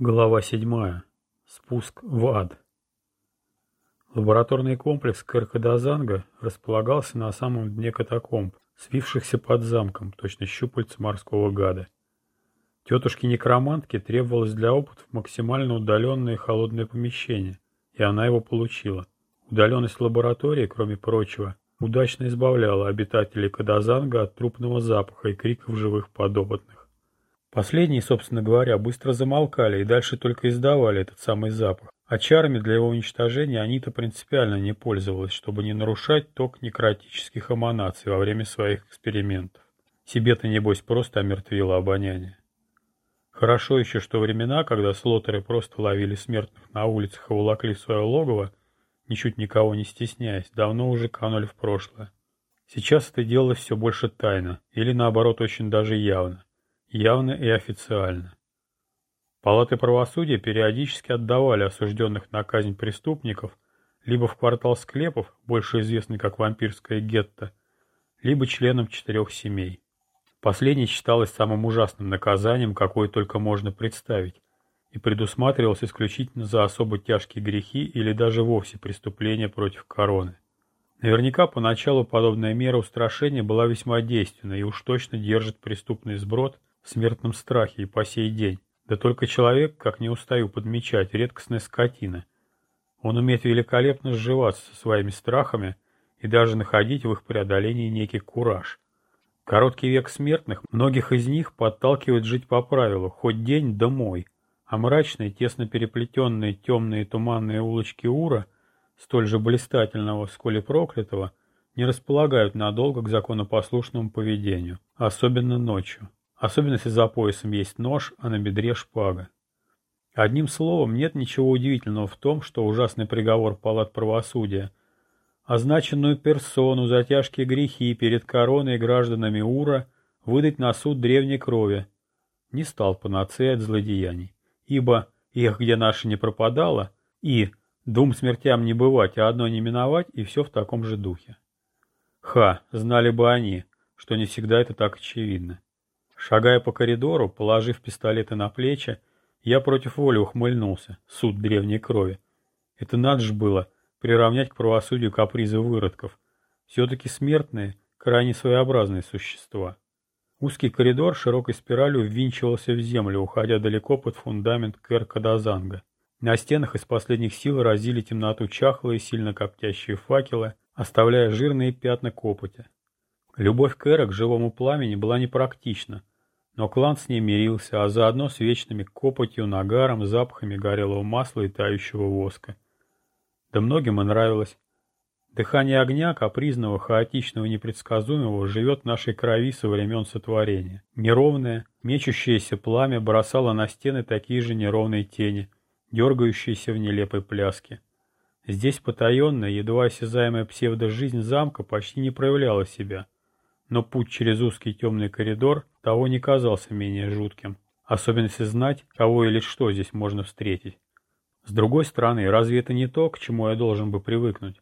Глава 7. Спуск в ад. Лабораторный комплекс Каркадазанга располагался на самом дне катакомб, свившихся под замком, точно щупальца морского гада. Тетушке-некромантке требовалось для опытов максимально удаленное холодное помещение, и она его получила. Удаленность лаборатории, кроме прочего, удачно избавляла обитателей Кадазанга от трупного запаха и криков живых подопытных. Последние, собственно говоря, быстро замолкали и дальше только издавали этот самый запах. А чарами для его уничтожения Анита принципиально не пользовалась, чтобы не нарушать ток некротических эманаций во время своих экспериментов. Себе-то, небось, просто омертвило обоняние. Хорошо еще, что времена, когда слотеры просто ловили смертных на улицах и волокли в свое логово, ничуть никого не стесняясь, давно уже канули в прошлое. Сейчас это делалось все больше тайно, или наоборот очень даже явно явно и официально. Палаты правосудия периодически отдавали осужденных на казнь преступников либо в квартал склепов, больше известный как вампирское гетто, либо членам четырех семей. Последнее считалось самым ужасным наказанием, какое только можно представить, и предусматривалось исключительно за особо тяжкие грехи или даже вовсе преступления против короны. Наверняка поначалу подобная мера устрашения была весьма действенна и уж точно держит преступный сброд в смертном страхе и по сей день. Да только человек, как не устаю подмечать, редкостная скотина. Он умеет великолепно сживаться со своими страхами и даже находить в их преодолении некий кураж. Короткий век смертных многих из них подталкивает жить по правилу «хоть день да мой», а мрачные, тесно переплетенные темные туманные улочки Ура, столь же блистательного, сколь и проклятого, не располагают надолго к законопослушному поведению, особенно ночью. Особенно если за поясом есть нож, а на бедре шпага. Одним словом, нет ничего удивительного в том, что ужасный приговор палат правосудия, означенную персону за тяжкие грехи перед короной и гражданами Ура выдать на суд древней крови, не стал панацеей от злодеяний, ибо их, где наша не пропадала, и двум смертям не бывать, а одно не миновать, и все в таком же духе. Ха, знали бы они, что не всегда это так очевидно. Шагая по коридору, положив пистолеты на плечи, я против воли ухмыльнулся, суд древней крови. Это надо же было приравнять к правосудию капризы выродков. Все-таки смертные, крайне своеобразные существа. Узкий коридор широкой спиралью ввинчивался в землю, уходя далеко под фундамент Кэр-Кадазанга. На стенах из последних сил разили темноту чахлые, сильно коптящие факелы, оставляя жирные пятна копоти. Любовь Кэра к живому пламени была непрактична, но клан с ней мирился, а заодно с вечными копотью, нагаром, запахами горелого масла и тающего воска. Да многим и нравилось. Дыхание огня, капризного, хаотичного непредсказуемого, живет в нашей крови со времен сотворения. Неровное, мечущееся пламя бросало на стены такие же неровные тени, дергающиеся в нелепой пляске. Здесь потаенная, едва осязаемая псевдожизнь замка почти не проявляла себя — но путь через узкий темный коридор того не казался менее жутким, особенно если знать, кого или что здесь можно встретить. С другой стороны, разве это не то, к чему я должен бы привыкнуть?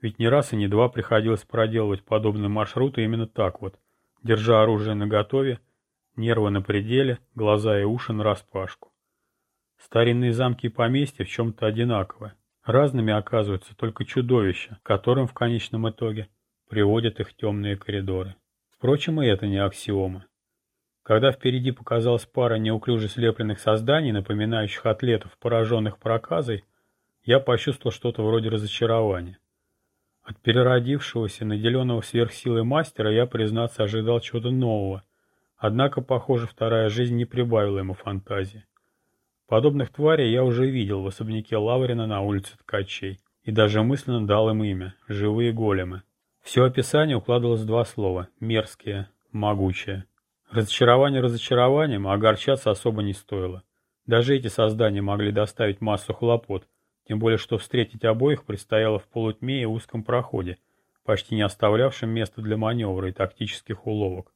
Ведь не раз и не два приходилось проделывать подобные маршруты именно так вот, держа оружие наготове, нервы на пределе, глаза и уши нараспашку. Старинные замки и поместья в чем-то одинаковы. Разными оказываются только чудовища, которым в конечном итоге приводят их темные коридоры. Впрочем, и это не аксиома. Когда впереди показалась пара неуклюже слепленных созданий, напоминающих атлетов, пораженных проказой, я почувствовал что-то вроде разочарования. От переродившегося, наделенного сверхсилой мастера, я, признаться, ожидал чего-то нового. Однако, похоже, вторая жизнь не прибавила ему фантазии. Подобных тварей я уже видел в особняке Лаврина на улице Ткачей, и даже мысленно дал им имя – «Живые големы». Все описание укладывалось в два слова – мерзкие, могучие. Разочарование разочарованием, а огорчаться особо не стоило. Даже эти создания могли доставить массу хлопот, тем более что встретить обоих предстояло в полутьме и узком проходе, почти не оставлявшем места для маневра и тактических уловок.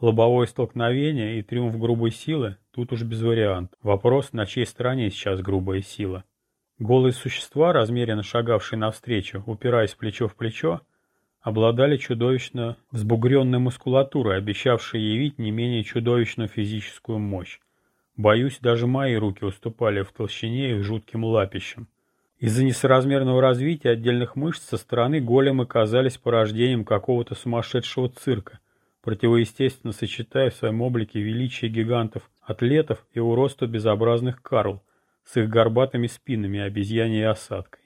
Лобовое столкновение и триумф грубой силы тут уж без вариантов. Вопрос, на чьей стороне сейчас грубая сила. Голые существа, размеренно шагавшие навстречу, упираясь плечо в плечо, обладали чудовищно взбугренной мускулатурой, обещавшей явить не менее чудовищную физическую мощь. Боюсь, даже мои руки уступали в толщине их жутким лапищам. Из-за несоразмерного развития отдельных мышц со стороны големы казались порождением какого-то сумасшедшего цирка, противоестественно сочетая в своем облике величие гигантов-атлетов и уросту безобразных карл с их горбатыми спинами, обезьяньей осадкой.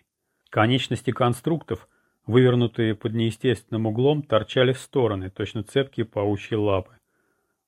Конечности конструктов, вывернутые под неестественным углом, торчали в стороны, точно цепкие паучьи лапы.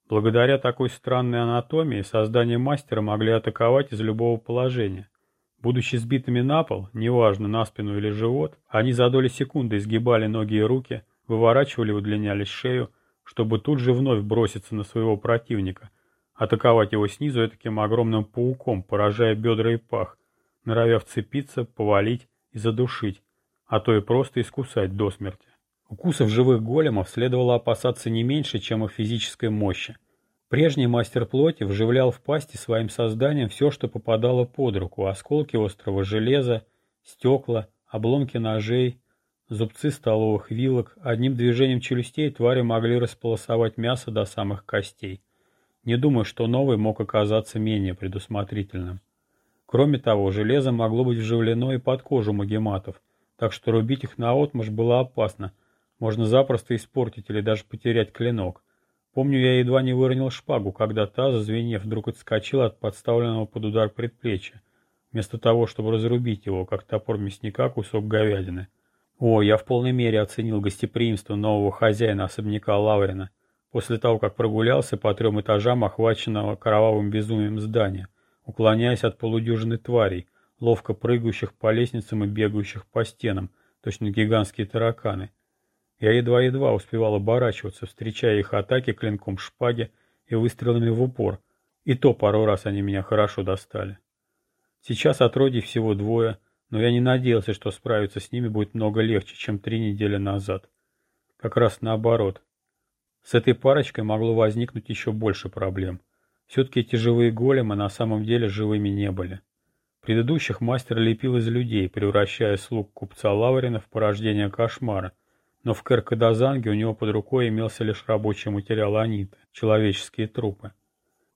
Благодаря такой странной анатомии создания мастера могли атаковать из любого положения – Будучи сбитыми на пол, неважно, на спину или живот, они за доли секунды изгибали ноги и руки, выворачивали и удлиняли шею, чтобы тут же вновь броситься на своего противника, атаковать его снизу таким огромным пауком, поражая бедра и пах, норовя вцепиться, повалить и задушить, а то и просто искусать до смерти. Укусов живых големов следовало опасаться не меньше, чем их физической мощи. Прежний мастер плоти вживлял в пасти своим созданием все, что попадало под руку, осколки острого железа, стекла, обломки ножей, зубцы столовых вилок. Одним движением челюстей твари могли располосовать мясо до самых костей. Не думаю, что новый мог оказаться менее предусмотрительным. Кроме того, железо могло быть вживлено и под кожу магематов, так что рубить их наотмашь было опасно. Можно запросто испортить или даже потерять клинок. Помню, я едва не выронил шпагу, когда та, зазвенев, вдруг отскочила от подставленного под удар предплечья, вместо того, чтобы разрубить его, как топор мясника, кусок говядины. О, я в полной мере оценил гостеприимство нового хозяина особняка Лаврина, после того, как прогулялся по трем этажам охваченного кровавым безумием здания, уклоняясь от полудюжины тварей, ловко прыгающих по лестницам и бегающих по стенам, точно гигантские тараканы. Я едва-едва успевал оборачиваться, встречая их атаки клинком шпаги и выстрелами в упор, и то пару раз они меня хорошо достали. Сейчас отродий всего двое, но я не надеялся, что справиться с ними будет много легче, чем три недели назад. Как раз наоборот. С этой парочкой могло возникнуть еще больше проблем. Все-таки эти живые големы на самом деле живыми не были. Предыдущих мастер лепил из людей, превращая слуг купца Лаврина в порождение кошмара, но в Керкадазанге у него под рукой имелся лишь рабочий материал аниты, человеческие трупы.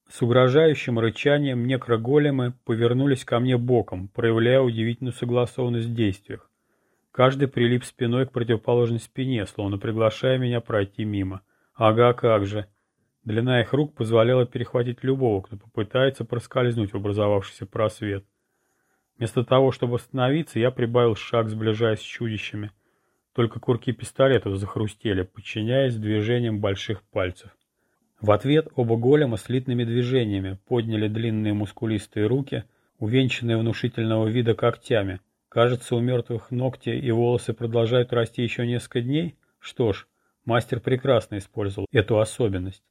С угрожающим рычанием некроголемы повернулись ко мне боком, проявляя удивительную согласованность в действиях. Каждый прилип спиной к противоположной спине, словно приглашая меня пройти мимо. Ага, как же. Длина их рук позволяла перехватить любого, кто попытается проскользнуть в образовавшийся просвет. Вместо того, чтобы остановиться, я прибавил шаг, сближаясь с чудищами – только курки пистолетов захрустели, подчиняясь движениям больших пальцев. В ответ оба голема слитными движениями подняли длинные мускулистые руки, увенчанные внушительного вида когтями. Кажется, у мертвых ногти и волосы продолжают расти еще несколько дней? Что ж, мастер прекрасно использовал эту особенность.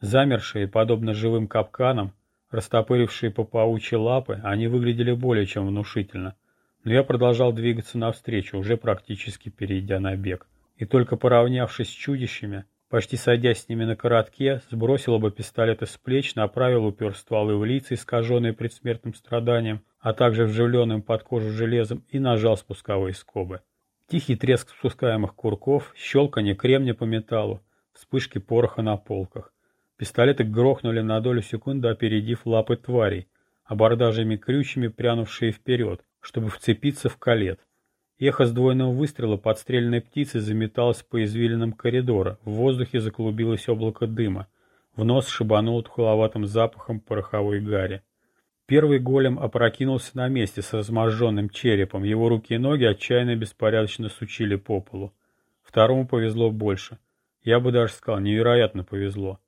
Замершие, подобно живым капканам, растопырившие по паучьи лапы, они выглядели более чем внушительно но я продолжал двигаться навстречу, уже практически перейдя на бег. И только поравнявшись с чудищами, почти сойдясь с ними на коротке, сбросил оба пистолета с плеч, направил упер стволы в лица, искаженные предсмертным страданием, а также вживленным под кожу железом, и нажал спусковые скобы. Тихий треск спускаемых курков, щелканье кремня по металлу, вспышки пороха на полках. Пистолеты грохнули на долю секунды, опередив лапы тварей, абордажами крючьями прянувшие вперед, чтобы вцепиться в колет. Эхо сдвоенного выстрела подстрельной птицы заметалось по извилинам коридора, в воздухе заклубилось облако дыма, в нос шибанул тухловатым запахом пороховой гари. Первый голем опрокинулся на месте с разможженным черепом, его руки и ноги отчаянно беспорядочно сучили по полу. Второму повезло больше. Я бы даже сказал, невероятно повезло.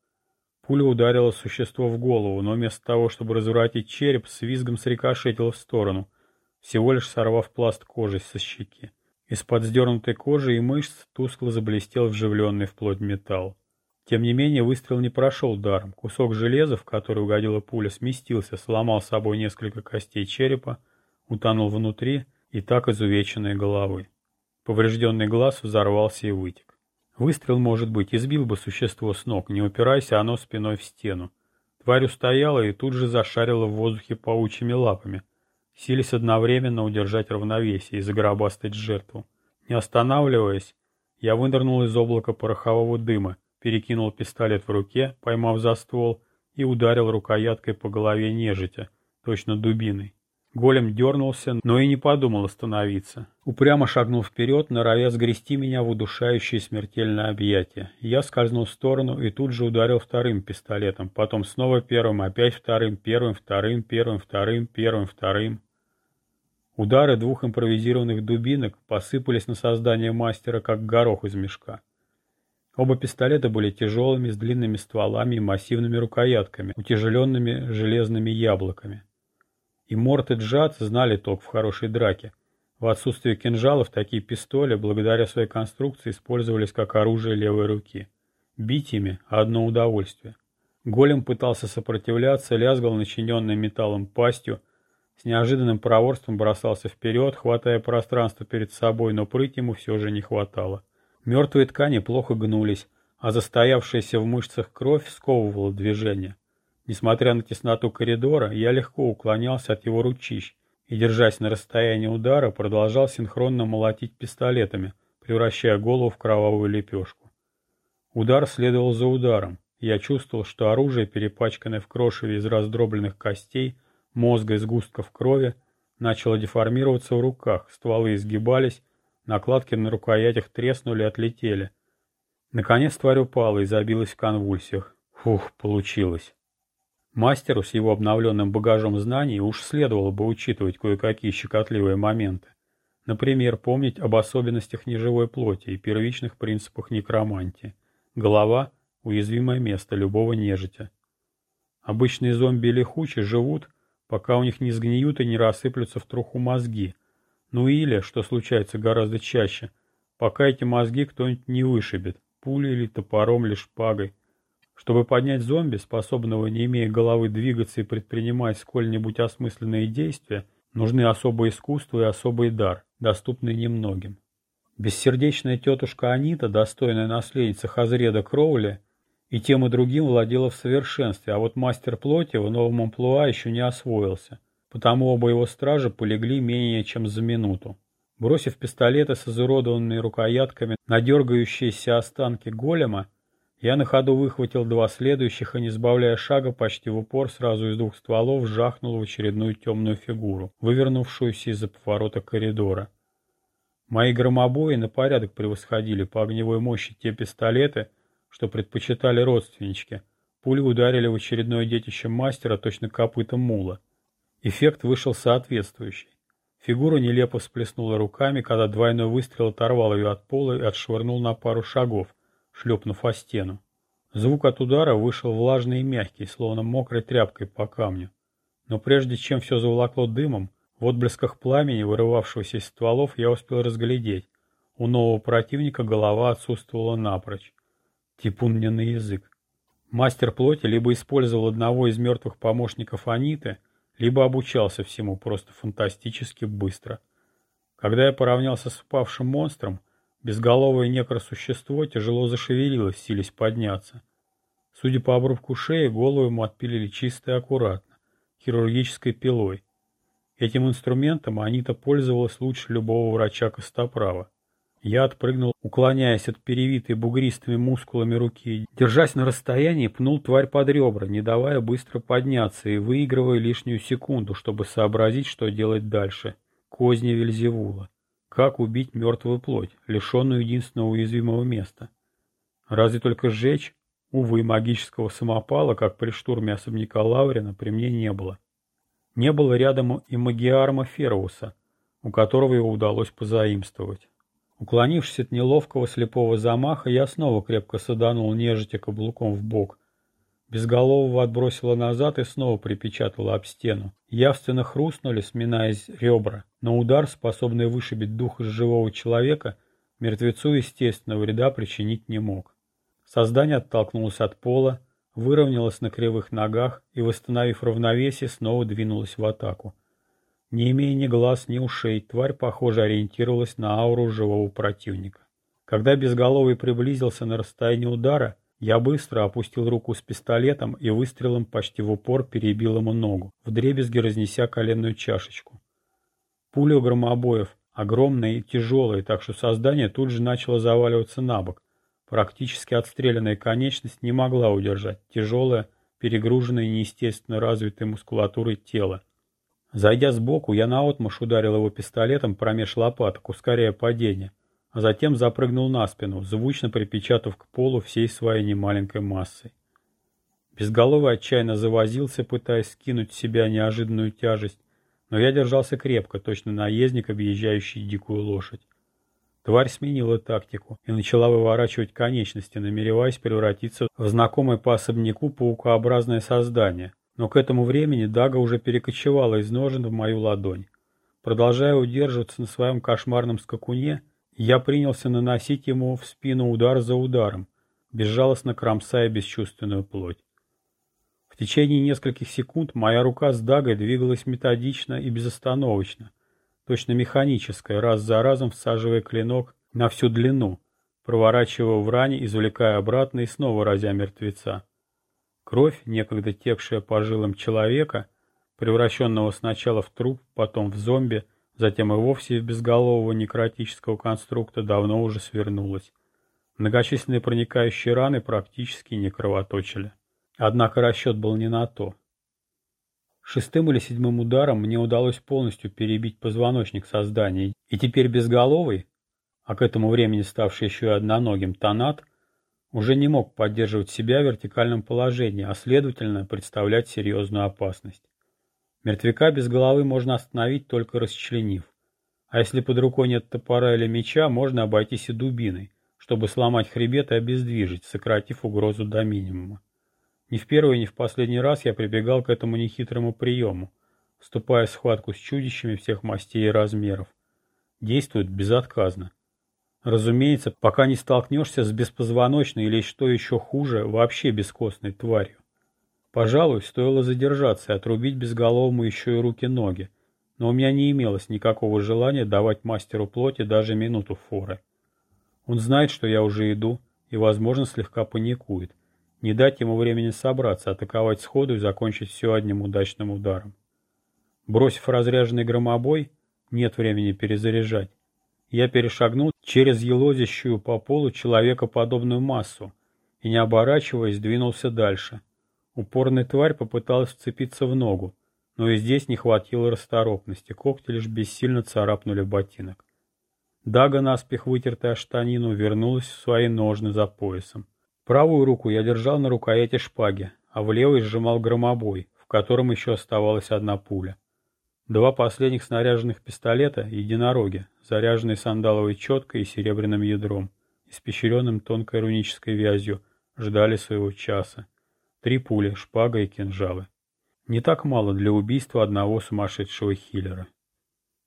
Пуля ударила существо в голову, но вместо того, чтобы развратить череп, с визгом срикошетила в сторону — всего лишь сорвав пласт кожи со щеки. Из-под сдернутой кожи и мышц тускло заблестел вживленный в плоть металл. Тем не менее, выстрел не прошел даром. Кусок железа, в который угодила пуля, сместился, сломал с собой несколько костей черепа, утонул внутри и так изувеченной головы. Поврежденный глаз взорвался и вытек. Выстрел, может быть, избил бы существо с ног, не упираясь оно спиной в стену. Тварь устояла и тут же зашарила в воздухе паучьими лапами, сились одновременно удержать равновесие и загробастать жертву. Не останавливаясь, я вынырнул из облака порохового дыма, перекинул пистолет в руке, поймав за ствол, и ударил рукояткой по голове нежитя, точно дубиной. Голем дернулся, но и не подумал остановиться. Упрямо шагнул вперед, норовя сгрести меня в удушающее смертельное объятие. Я скользнул в сторону и тут же ударил вторым пистолетом, потом снова первым, опять вторым, первым, вторым, первым, вторым, первым, вторым. Удары двух импровизированных дубинок посыпались на создание мастера, как горох из мешка. Оба пистолета были тяжелыми, с длинными стволами и массивными рукоятками, утяжеленными железными яблоками. И Морт и Джад знали толк в хорошей драке. В отсутствие кинжалов такие пистоли, благодаря своей конструкции, использовались как оружие левой руки. Бить ими – одно удовольствие. Голем пытался сопротивляться, лязгал начиненной металлом пастью, с неожиданным проворством бросался вперед, хватая пространство перед собой, но прыть ему все же не хватало. Мертвые ткани плохо гнулись, а застоявшаяся в мышцах кровь сковывала движение. Несмотря на тесноту коридора, я легко уклонялся от его ручищ и, держась на расстоянии удара, продолжал синхронно молотить пистолетами, превращая голову в кровавую лепешку. Удар следовал за ударом. Я чувствовал, что оружие, перепачканное в крошеве из раздробленных костей, мозга и сгустков крови, начало деформироваться в руках, стволы изгибались, накладки на рукоятях треснули и отлетели. Наконец тварь упала и забилась в конвульсиях. Фух, получилось. Мастеру с его обновленным багажом знаний уж следовало бы учитывать кое-какие щекотливые моменты. Например, помнить об особенностях неживой плоти и первичных принципах некромантии. Голова – уязвимое место любого нежитя. Обычные зомби или хучи живут, пока у них не сгниют и не рассыплются в труху мозги. Ну или, что случается гораздо чаще, пока эти мозги кто-нибудь не вышибет, пулей или топором или шпагой. Чтобы поднять зомби, способного, не имея головы, двигаться и предпринимать сколь-нибудь осмысленные действия, нужны особое искусство и особый дар, доступный немногим. Бессердечная тетушка Анита, достойная наследница Хазреда Кроули, и тем и другим владела в совершенстве, а вот мастер плоти в новом амплуа еще не освоился, потому оба его стража полегли менее чем за минуту. Бросив пистолеты с изуродованными рукоятками на дергающиеся останки голема, я на ходу выхватил два следующих и, не сбавляя шага, почти в упор, сразу из двух стволов жахнул в очередную темную фигуру, вывернувшуюся из-за поворота коридора. Мои громобои на порядок превосходили по огневой мощи те пистолеты, что предпочитали родственнички. Пули ударили в очередное детище мастера точно копытом мула. Эффект вышел соответствующий. Фигура нелепо всплеснула руками, когда двойной выстрел оторвал ее от пола и отшвырнул на пару шагов – шлепнув о стену. Звук от удара вышел влажный и мягкий, словно мокрой тряпкой по камню. Но прежде чем все заволокло дымом, в отблесках пламени, вырывавшегося из стволов, я успел разглядеть. У нового противника голова отсутствовала напрочь. Типун мне на язык. Мастер плоти либо использовал одного из мертвых помощников Аниты, либо обучался всему просто фантастически быстро. Когда я поравнялся с упавшим монстром, Безголовое некросущество тяжело зашевелилось, силясь подняться. Судя по обрубку шеи, голову ему отпилили чисто и аккуратно, хирургической пилой. Этим инструментом Анита пользовалась лучше любого врача костоправа. Я отпрыгнул, уклоняясь от перевитой бугристыми мускулами руки. Держась на расстоянии, пнул тварь под ребра, не давая быстро подняться и выигрывая лишнюю секунду, чтобы сообразить, что делать дальше. Козни Вельзевула. Как убить мертвую плоть, лишенную единственного уязвимого места? Разве только сжечь? Увы, магического самопала, как при штурме особняка Лаврина, при мне не было. Не было рядом и магиарма Феруса, у которого его удалось позаимствовать. Уклонившись от неловкого слепого замаха, я снова крепко саданул нежити каблуком в бок, Безголового отбросило назад и снова припечатало об стену. Явственно хрустнули, сминаясь ребра, но удар, способный вышибить дух из живого человека, мертвецу, естественно, вреда причинить не мог. Создание оттолкнулось от пола, выровнялось на кривых ногах и, восстановив равновесие, снова двинулось в атаку. Не имея ни глаз, ни ушей, тварь, похоже, ориентировалась на ауру живого противника. Когда Безголовый приблизился на расстояние удара, я быстро опустил руку с пистолетом и выстрелом почти в упор перебил ему ногу, вдребезги разнеся коленную чашечку. Пуля громобоев огромная и тяжелая, так что создание тут же начало заваливаться на бок. Практически отстрелянная конечность не могла удержать, тяжелая, перегруженное неестественно развитой мускулатурой тело. Зайдя сбоку, я наотмашь ударил его пистолетом промеж лопаток, ускоряя падение, а затем запрыгнул на спину, звучно припечатав к полу всей своей немаленькой массой. Безголовый отчаянно завозился, пытаясь скинуть с себя неожиданную тяжесть, но я держался крепко, точно наездник, объезжающий дикую лошадь. Тварь сменила тактику и начала выворачивать конечности, намереваясь превратиться в знакомое по особняку паукообразное создание. Но к этому времени Дага уже перекочевала из ножен в мою ладонь. Продолжая удерживаться на своем кошмарном скакуне, я принялся наносить ему в спину удар за ударом, безжалостно кромсая бесчувственную плоть. В течение нескольких секунд моя рука с дагой двигалась методично и безостановочно, точно механическая, раз за разом всаживая клинок на всю длину, проворачивая в ране, извлекая обратно и снова разя мертвеца. Кровь, некогда текшая по жилам человека, превращенного сначала в труп, потом в зомби, затем и вовсе безголового некротического конструкта, давно уже свернулась. Многочисленные проникающие раны практически не кровоточили. Однако расчет был не на то. Шестым или седьмым ударом мне удалось полностью перебить позвоночник создания, и теперь безголовый, а к этому времени ставший еще и одноногим, тонат, уже не мог поддерживать себя в вертикальном положении, а следовательно представлять серьезную опасность. Мертвяка без головы можно остановить, только расчленив. А если под рукой нет топора или меча, можно обойтись и дубиной, чтобы сломать хребет и обездвижить, сократив угрозу до минимума. Ни в первый, ни в последний раз я прибегал к этому нехитрому приему, вступая в схватку с чудищами всех мастей и размеров. Действует безотказно. Разумеется, пока не столкнешься с беспозвоночной или, что еще хуже, вообще бескостной тварью. Пожалуй, стоило задержаться и отрубить безголовому еще и руки-ноги, но у меня не имелось никакого желания давать мастеру плоти даже минуту форы. Он знает, что я уже иду, и, возможно, слегка паникует, не дать ему времени собраться, атаковать сходу и закончить все одним удачным ударом. Бросив разряженный громобой, нет времени перезаряжать. Я перешагнул через елозящую по полу человекоподобную массу и, не оборачиваясь, двинулся дальше. Упорная тварь попыталась вцепиться в ногу, но и здесь не хватило расторопности, когти лишь бессильно царапнули ботинок. Дага, наспех вытертая штанину, вернулась в свои ножны за поясом. Правую руку я держал на рукояти шпаги, а в левой сжимал громобой, в котором еще оставалась одна пуля. Два последних снаряженных пистолета — единороги, заряженные сандаловой четкой и серебряным ядром, испещренным тонкой рунической вязью, ждали своего часа. Три пули, шпага и кинжалы. Не так мало для убийства одного сумасшедшего хиллера.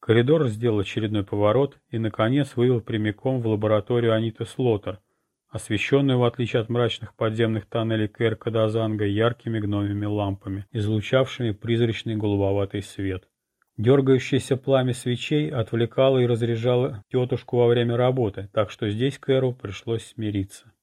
Коридор сделал очередной поворот и, наконец, вывел прямиком в лабораторию Аниты Слотер, освещенную, в отличие от мрачных подземных тоннелей Кэр-Кадазанга, яркими гномими лампами, излучавшими призрачный голубоватый свет. Дергающееся пламя свечей отвлекало и разряжало тетушку во время работы, так что здесь Кэру пришлось смириться.